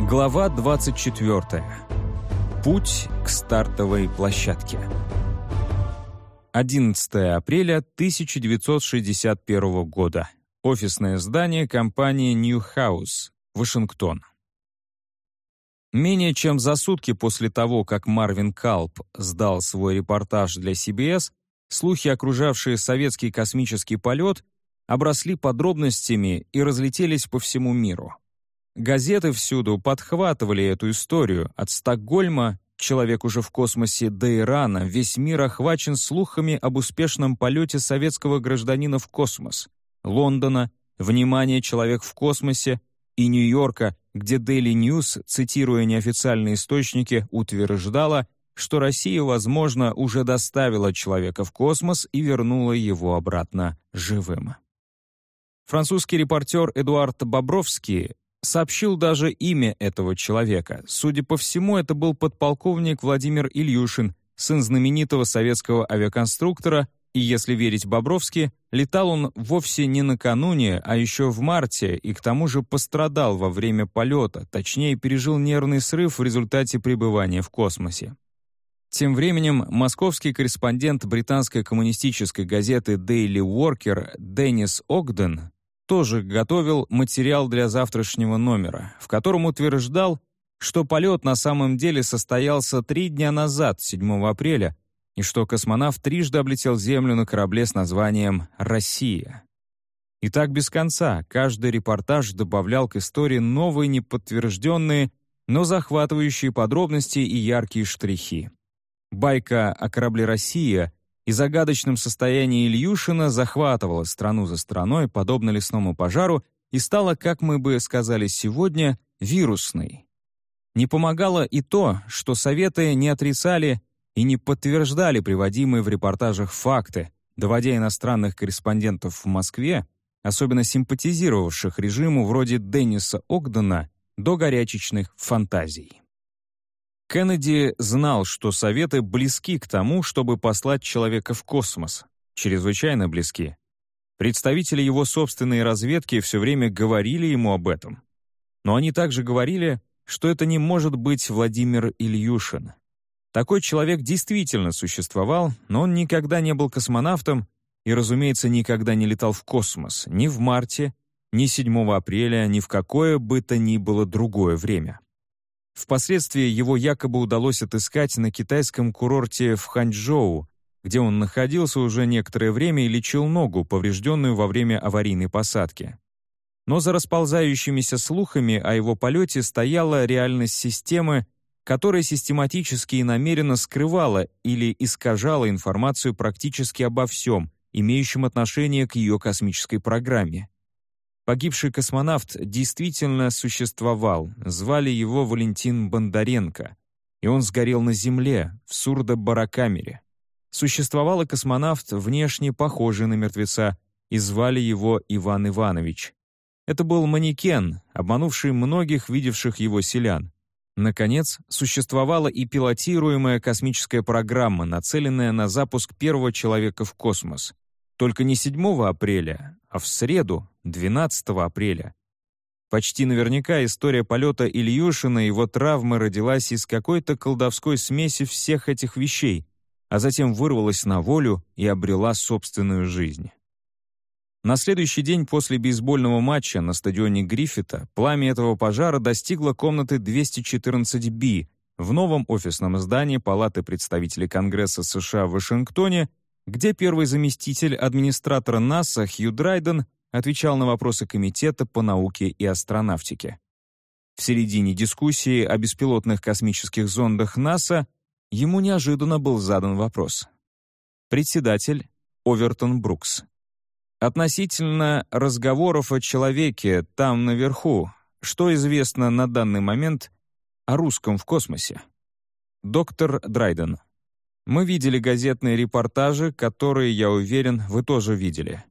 Глава 24. Путь к стартовой площадке. 11 апреля 1961 года. Офисное здание компании House, Вашингтон. Менее чем за сутки после того, как Марвин Калп сдал свой репортаж для CBS, слухи, окружавшие советский космический полет, обросли подробностями и разлетелись по всему миру. Газеты всюду подхватывали эту историю. От Стокгольма, человек уже в космосе, до Ирана, весь мир охвачен слухами об успешном полете советского гражданина в космос. Лондона, внимание, человек в космосе, и Нью-Йорка, где Daily News, цитируя неофициальные источники, утверждала, что Россия, возможно, уже доставила человека в космос и вернула его обратно живым. Французский репортер Эдуард Бобровский сообщил даже имя этого человека. Судя по всему, это был подполковник Владимир Ильюшин, сын знаменитого советского авиаконструктора, и, если верить Бобровски, летал он вовсе не накануне, а еще в марте, и к тому же пострадал во время полета, точнее, пережил нервный срыв в результате пребывания в космосе. Тем временем московский корреспондент британской коммунистической газеты Daily Worker Деннис Огден тоже готовил материал для завтрашнего номера, в котором утверждал, что полет на самом деле состоялся три дня назад, 7 апреля, и что космонавт трижды облетел Землю на корабле с названием «Россия». И так без конца, каждый репортаж добавлял к истории новые неподтвержденные, но захватывающие подробности и яркие штрихи. Байка о корабле «Россия» и загадочном состоянии Ильюшина захватывала страну за страной, подобно лесному пожару, и стала, как мы бы сказали сегодня, вирусной. Не помогало и то, что Советы не отрицали и не подтверждали приводимые в репортажах факты, доводя иностранных корреспондентов в Москве, особенно симпатизировавших режиму вроде Денниса Огдена, до горячечных фантазий. Кеннеди знал, что Советы близки к тому, чтобы послать человека в космос. Чрезвычайно близки. Представители его собственной разведки все время говорили ему об этом. Но они также говорили, что это не может быть Владимир Ильюшин. Такой человек действительно существовал, но он никогда не был космонавтом и, разумеется, никогда не летал в космос ни в марте, ни 7 апреля, ни в какое бы то ни было другое время. Впоследствии его якобы удалось отыскать на китайском курорте в Ханчжоу, где он находился уже некоторое время и лечил ногу, поврежденную во время аварийной посадки. Но за расползающимися слухами о его полете стояла реальность системы, которая систематически и намеренно скрывала или искажала информацию практически обо всем, имеющем отношение к ее космической программе. Погибший космонавт действительно существовал, звали его Валентин Бондаренко, и он сгорел на Земле, в сурдо-барокамере. Существовал и космонавт, внешне похожий на мертвеца, и звали его Иван Иванович. Это был манекен, обманувший многих видевших его селян. Наконец, существовала и пилотируемая космическая программа, нацеленная на запуск первого человека в космос. Только не 7 апреля, а в среду, 12 апреля. Почти наверняка история полета Ильюшина и его травмы родилась из какой-то колдовской смеси всех этих вещей, а затем вырвалась на волю и обрела собственную жизнь. На следующий день после бейсбольного матча на стадионе Гриффита пламя этого пожара достигло комнаты 214-Б в новом офисном здании Палаты представителей Конгресса США в Вашингтоне где первый заместитель администратора НАСА Хью Драйден отвечал на вопросы Комитета по науке и астронавтике. В середине дискуссии о беспилотных космических зондах НАСА ему неожиданно был задан вопрос. Председатель Овертон Брукс. Относительно разговоров о человеке там наверху, что известно на данный момент о русском в космосе? Доктор Драйден. Мы видели газетные репортажи, которые, я уверен, вы тоже видели.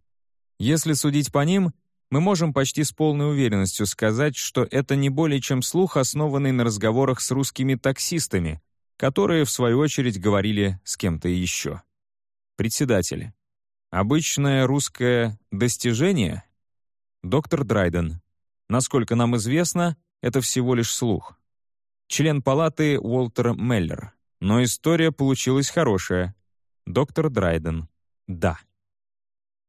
Если судить по ним, мы можем почти с полной уверенностью сказать, что это не более чем слух, основанный на разговорах с русскими таксистами, которые, в свою очередь, говорили с кем-то еще. Председатель. Обычное русское достижение? Доктор Драйден. Насколько нам известно, это всего лишь слух. Член палаты Уолтер Меллер. Но история получилась хорошая. Доктор Драйден. Да.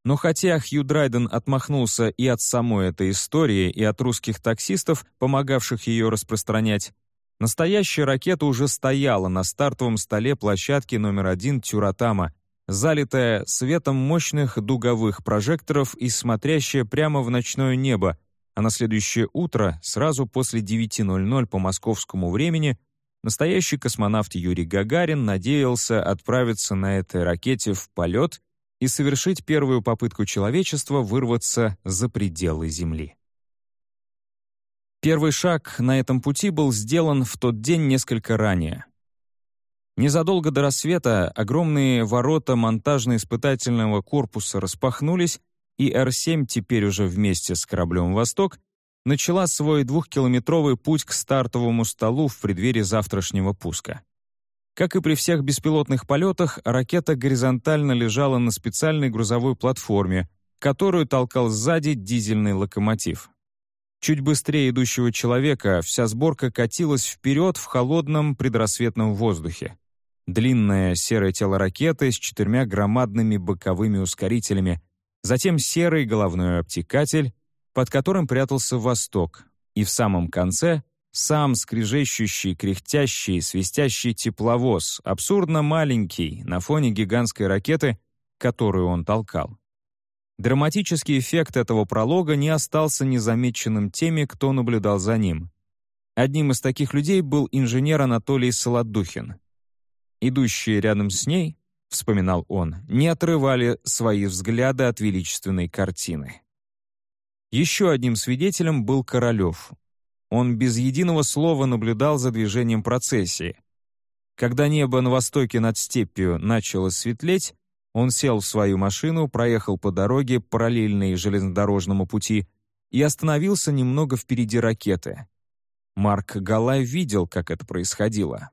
Но хотя Хью Драйден отмахнулся и от самой этой истории, и от русских таксистов, помогавших ее распространять, настоящая ракета уже стояла на стартовом столе площадки номер один Тюратама, залитая светом мощных дуговых прожекторов и смотрящая прямо в ночное небо, а на следующее утро, сразу после 9.00 по московскому времени, настоящий космонавт Юрий Гагарин надеялся отправиться на этой ракете в полет и совершить первую попытку человечества вырваться за пределы Земли. Первый шаг на этом пути был сделан в тот день несколько ранее. Незадолго до рассвета огромные ворота монтажно-испытательного корпуса распахнулись, и Р-7 теперь уже вместе с кораблем «Восток» начала свой двухкилометровый путь к стартовому столу в преддверии завтрашнего пуска. Как и при всех беспилотных полетах, ракета горизонтально лежала на специальной грузовой платформе, которую толкал сзади дизельный локомотив. Чуть быстрее идущего человека вся сборка катилась вперед в холодном предрассветном воздухе. Длинное серое тело ракеты с четырьмя громадными боковыми ускорителями, затем серый головной обтекатель, под которым прятался восток, и в самом конце сам скрежещущий, кряхтящий, свистящий тепловоз, абсурдно маленький, на фоне гигантской ракеты, которую он толкал. Драматический эффект этого пролога не остался незамеченным теми, кто наблюдал за ним. Одним из таких людей был инженер Анатолий Солодухин. Идущие рядом с ней, вспоминал он, не отрывали свои взгляды от величественной картины. Еще одним свидетелем был Королев, он без единого слова наблюдал за движением процессии. Когда небо на востоке над степью начало светлеть, он сел в свою машину, проехал по дороге, параллельной железнодорожному пути, и остановился немного впереди ракеты. Марк Галай видел, как это происходило.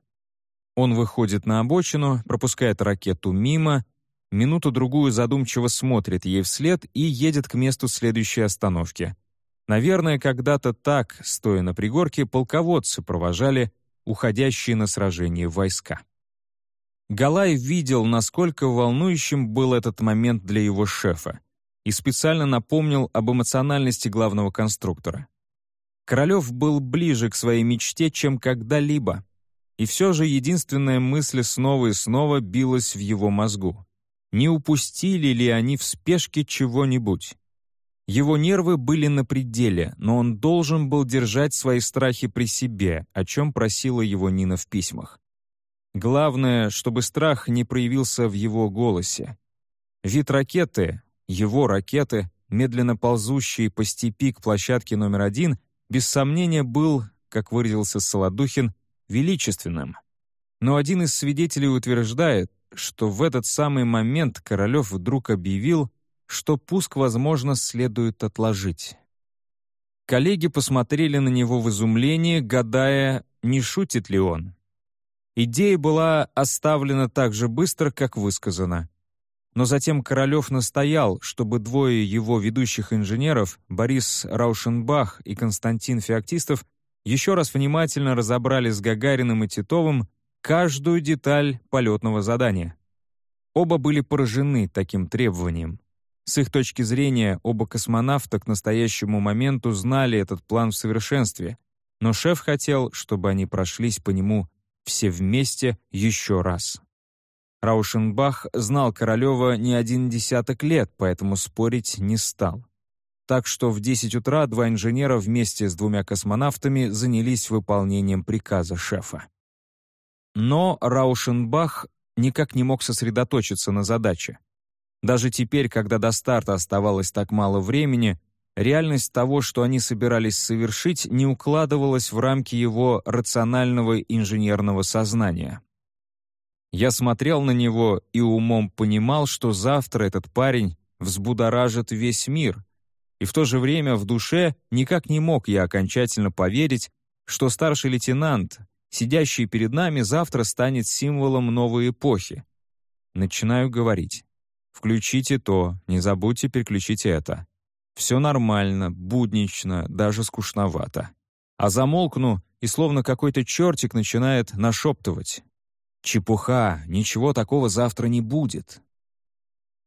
Он выходит на обочину, пропускает ракету мимо, минуту-другую задумчиво смотрит ей вслед и едет к месту следующей остановки — Наверное, когда-то так, стоя на пригорке, полководцы провожали уходящие на сражение войска. Галай видел, насколько волнующим был этот момент для его шефа, и специально напомнил об эмоциональности главного конструктора. Королев был ближе к своей мечте, чем когда-либо, и все же единственная мысль снова и снова билась в его мозгу. Не упустили ли они в спешке чего-нибудь? Его нервы были на пределе, но он должен был держать свои страхи при себе, о чем просила его Нина в письмах. Главное, чтобы страх не проявился в его голосе. Вид ракеты, его ракеты, медленно ползущие по степи к площадке номер один, без сомнения был, как выразился Солодухин, величественным. Но один из свидетелей утверждает, что в этот самый момент Королев вдруг объявил, что пуск, возможно, следует отложить. Коллеги посмотрели на него в изумлении, гадая, не шутит ли он. Идея была оставлена так же быстро, как высказана. Но затем Королев настоял, чтобы двое его ведущих инженеров, Борис Раушенбах и Константин Феоктистов, еще раз внимательно разобрали с Гагариным и Титовым каждую деталь полетного задания. Оба были поражены таким требованием. С их точки зрения, оба космонавта к настоящему моменту знали этот план в совершенстве, но шеф хотел, чтобы они прошлись по нему все вместе еще раз. Раушенбах знал Королева не один десяток лет, поэтому спорить не стал. Так что в 10 утра два инженера вместе с двумя космонавтами занялись выполнением приказа шефа. Но Раушенбах никак не мог сосредоточиться на задаче. Даже теперь, когда до старта оставалось так мало времени, реальность того, что они собирались совершить, не укладывалась в рамки его рационального инженерного сознания. Я смотрел на него и умом понимал, что завтра этот парень взбудоражит весь мир, и в то же время в душе никак не мог я окончательно поверить, что старший лейтенант, сидящий перед нами, завтра станет символом новой эпохи. Начинаю говорить. Включите то, не забудьте переключить это. Все нормально, буднично, даже скучновато. а замолкну, и словно какой-то чертик начинает нашептывать. «Чепуха, ничего такого завтра не будет».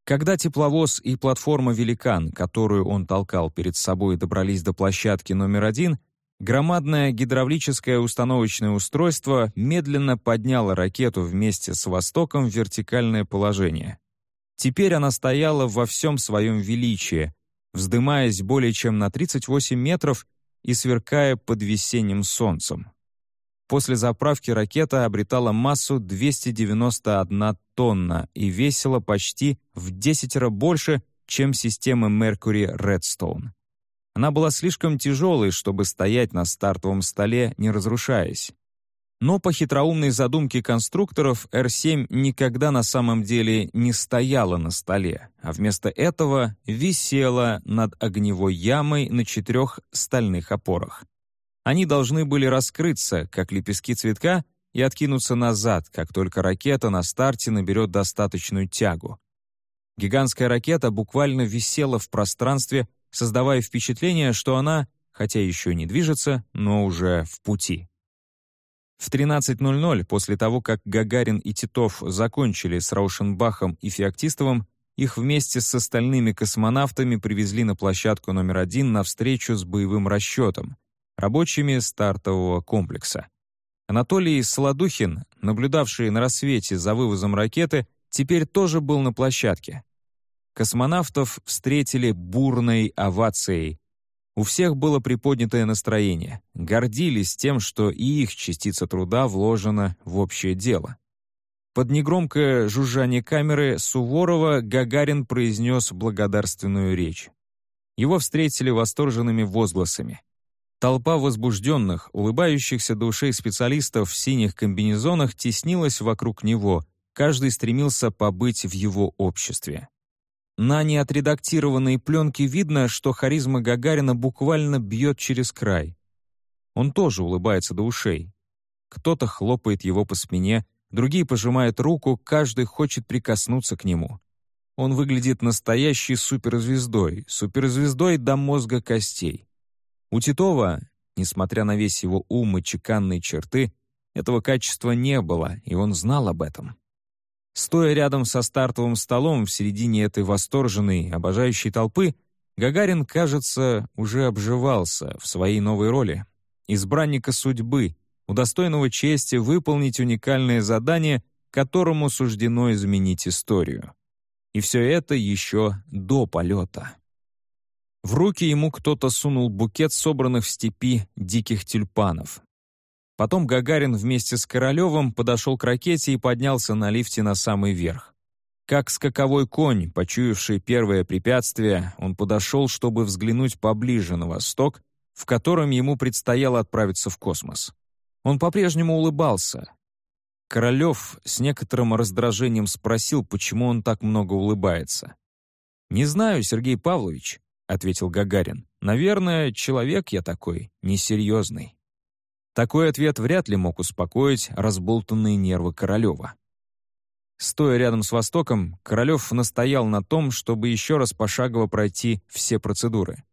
Когда тепловоз и платформа «Великан», которую он толкал перед собой, добрались до площадки номер один, громадное гидравлическое установочное устройство медленно подняло ракету вместе с «Востоком» в вертикальное положение. Теперь она стояла во всем своем величии, вздымаясь более чем на 38 метров и сверкая под весенним солнцем. После заправки ракета обретала массу 291 тонна и весила почти в десятеро больше, чем система Mercury Redstone. Она была слишком тяжелой, чтобы стоять на стартовом столе, не разрушаясь. Но по хитроумной задумке конструкторов R7 никогда на самом деле не стояла на столе, а вместо этого висела над огневой ямой на четырех стальных опорах. Они должны были раскрыться, как лепестки цветка, и откинуться назад, как только ракета на старте наберет достаточную тягу. Гигантская ракета буквально висела в пространстве, создавая впечатление, что она, хотя еще не движется, но уже в пути. В 13.00, после того, как Гагарин и Титов закончили с Раушенбахом и Феоктистовым, их вместе с остальными космонавтами привезли на площадку номер один на встречу с боевым расчетом, рабочими стартового комплекса. Анатолий Солодухин, наблюдавший на рассвете за вывозом ракеты, теперь тоже был на площадке. Космонавтов встретили бурной овацией, у всех было приподнятое настроение, гордились тем, что и их частица труда вложена в общее дело. Под негромкое жужжание камеры Суворова Гагарин произнес благодарственную речь. Его встретили восторженными возгласами. Толпа возбужденных, улыбающихся до ушей специалистов в синих комбинезонах теснилась вокруг него, каждый стремился побыть в его обществе. На неотредактированной пленке видно, что харизма Гагарина буквально бьет через край. Он тоже улыбается до ушей. Кто-то хлопает его по спине, другие пожимают руку, каждый хочет прикоснуться к нему. Он выглядит настоящей суперзвездой, суперзвездой до мозга костей. У Титова, несмотря на весь его ум и чеканные черты, этого качества не было, и он знал об этом. Стоя рядом со стартовым столом в середине этой восторженной, обожающей толпы, Гагарин, кажется, уже обживался в своей новой роли. Избранника судьбы, удостоенного чести выполнить уникальное задание, которому суждено изменить историю. И все это еще до полета. В руки ему кто-то сунул букет собранных в степи диких тюльпанов, Потом Гагарин вместе с Королевым подошел к ракете и поднялся на лифте на самый верх. Как скаковой конь, почуявший первое препятствие, он подошел, чтобы взглянуть поближе на восток, в котором ему предстояло отправиться в космос. Он по-прежнему улыбался. Королев с некоторым раздражением спросил, почему он так много улыбается. «Не знаю, Сергей Павлович», — ответил Гагарин. «Наверное, человек я такой, несерьезный». Такой ответ вряд ли мог успокоить разболтанные нервы Королева. Стоя рядом с Востоком, Королев настоял на том, чтобы еще раз пошагово пройти все процедуры.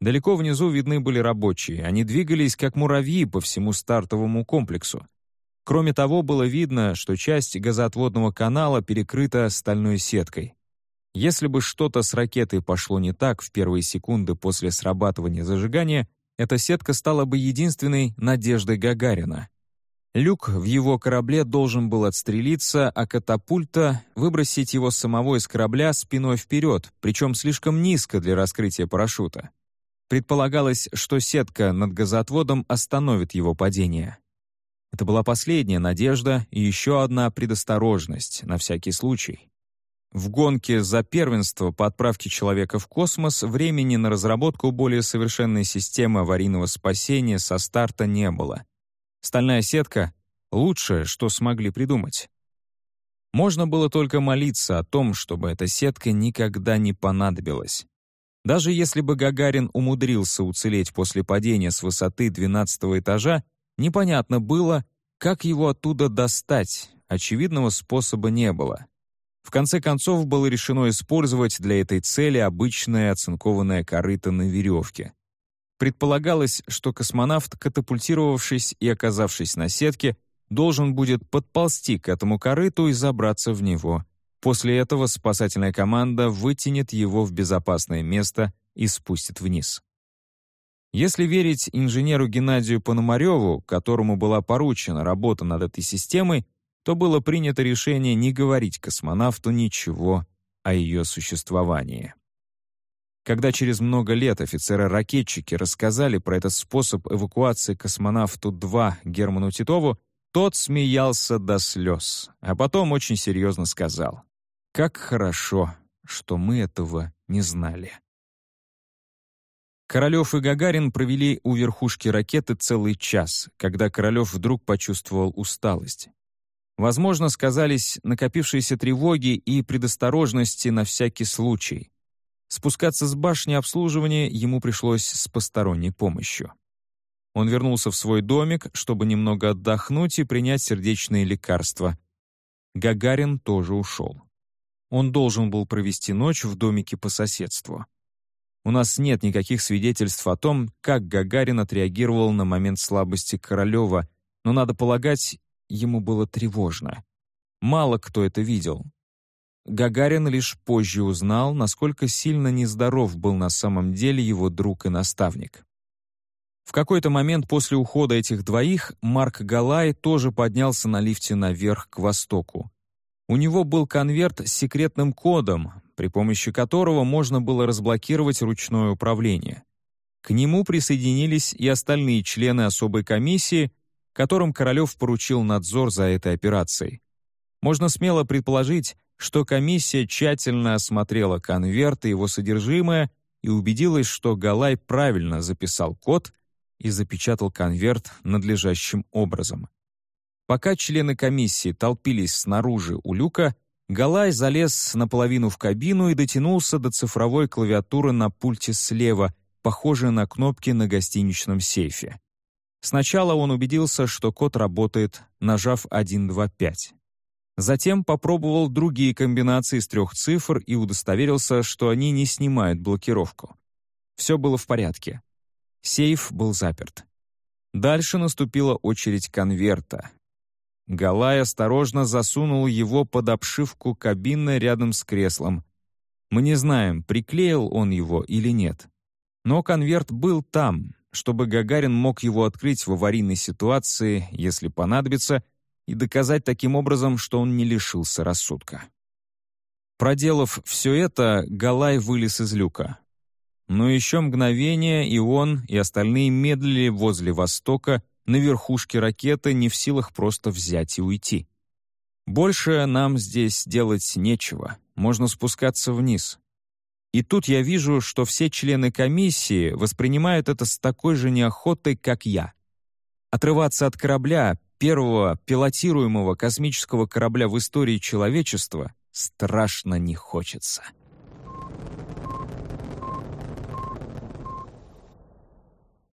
Далеко внизу видны были рабочие, они двигались как муравьи по всему стартовому комплексу. Кроме того, было видно, что часть газоотводного канала перекрыта стальной сеткой. Если бы что-то с ракетой пошло не так в первые секунды после срабатывания зажигания, эта сетка стала бы единственной надеждой Гагарина. Люк в его корабле должен был отстрелиться, а катапульта — выбросить его самого из корабля спиной вперед, причем слишком низко для раскрытия парашюта. Предполагалось, что сетка над газоотводом остановит его падение. Это была последняя надежда и еще одна предосторожность, на всякий случай. В гонке за первенство по отправке человека в космос времени на разработку более совершенной системы аварийного спасения со старта не было. Стальная сетка — лучшее, что смогли придумать. Можно было только молиться о том, чтобы эта сетка никогда не понадобилась. Даже если бы Гагарин умудрился уцелеть после падения с высоты 12 этажа, непонятно было, как его оттуда достать, очевидного способа не было. В конце концов было решено использовать для этой цели обычное оцинкованное корыто на веревке. Предполагалось, что космонавт, катапультировавшись и оказавшись на сетке, должен будет подползти к этому корыту и забраться в него. После этого спасательная команда вытянет его в безопасное место и спустит вниз. Если верить инженеру Геннадию Пономареву, которому была поручена работа над этой системой, то было принято решение не говорить космонавту ничего о ее существовании. Когда через много лет офицеры-ракетчики рассказали про этот способ эвакуации космонавту-2 Герману Титову, тот смеялся до слез, а потом очень серьезно сказал, «Как хорошо, что мы этого не знали». Королев и Гагарин провели у верхушки ракеты целый час, когда Королев вдруг почувствовал усталость. Возможно, сказались накопившиеся тревоги и предосторожности на всякий случай. Спускаться с башни обслуживания ему пришлось с посторонней помощью. Он вернулся в свой домик, чтобы немного отдохнуть и принять сердечные лекарства. Гагарин тоже ушел. Он должен был провести ночь в домике по соседству. У нас нет никаких свидетельств о том, как Гагарин отреагировал на момент слабости Королева, но, надо полагать, ему было тревожно. Мало кто это видел, Гагарин лишь позже узнал, насколько сильно нездоров был на самом деле его друг и наставник. В какой-то момент после ухода этих двоих Марк Галай тоже поднялся на лифте наверх к востоку. У него был конверт с секретным кодом, при помощи которого можно было разблокировать ручное управление. К нему присоединились и остальные члены особой комиссии, которым Королев поручил надзор за этой операцией. Можно смело предположить, что комиссия тщательно осмотрела конверт и его содержимое и убедилась, что Галай правильно записал код и запечатал конверт надлежащим образом. Пока члены комиссии толпились снаружи у люка, Галай залез наполовину в кабину и дотянулся до цифровой клавиатуры на пульте слева, похожей на кнопки на гостиничном сейфе. Сначала он убедился, что код работает, нажав 125. Затем попробовал другие комбинации из трех цифр и удостоверился, что они не снимают блокировку. Все было в порядке. Сейф был заперт. Дальше наступила очередь конверта. Галай осторожно засунул его под обшивку кабины рядом с креслом. Мы не знаем, приклеил он его или нет. Но конверт был там, чтобы Гагарин мог его открыть в аварийной ситуации, если понадобится, и доказать таким образом, что он не лишился рассудка. Проделав все это, Галай вылез из люка. Но еще мгновение, и он, и остальные медлили возле востока, на верхушке ракеты, не в силах просто взять и уйти. Больше нам здесь делать нечего, можно спускаться вниз. И тут я вижу, что все члены комиссии воспринимают это с такой же неохотой, как я. Отрываться от корабля, первого пилотируемого космического корабля в истории человечества страшно не хочется.